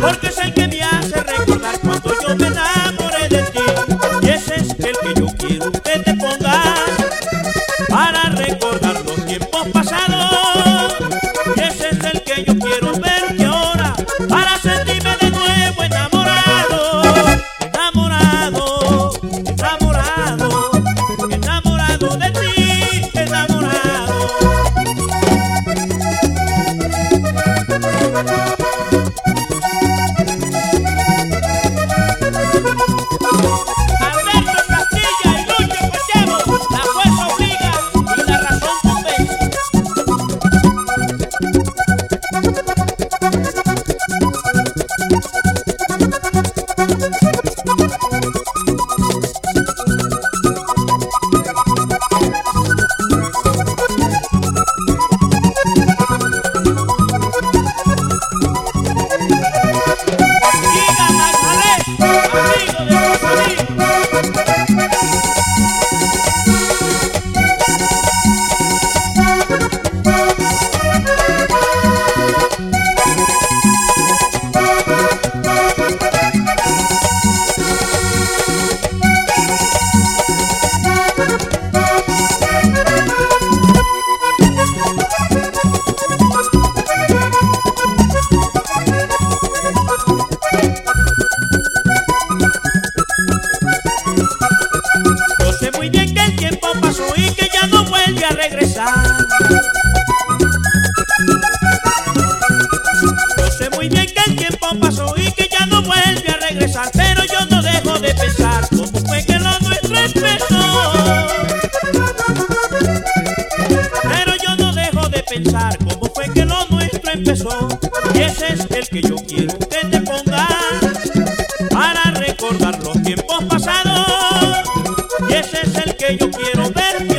Porque es el que me hace recordar cuando yo me enamoré de ti. Y ese es el que yo quiero que te pongas para recordar los tiempos pasados. Y ese es el que yo quiero verte ahora para El tiempo pasó y que ya no vuelve a regresar, pero yo no dejo de pensar cómo fue que lo nuestro empezó. Pero yo no dejo de pensar cómo fue que lo nuestro empezó. Y ese es el que yo quiero que te pongas para recordar los tiempos pasados. Y ese es el que yo quiero ahora.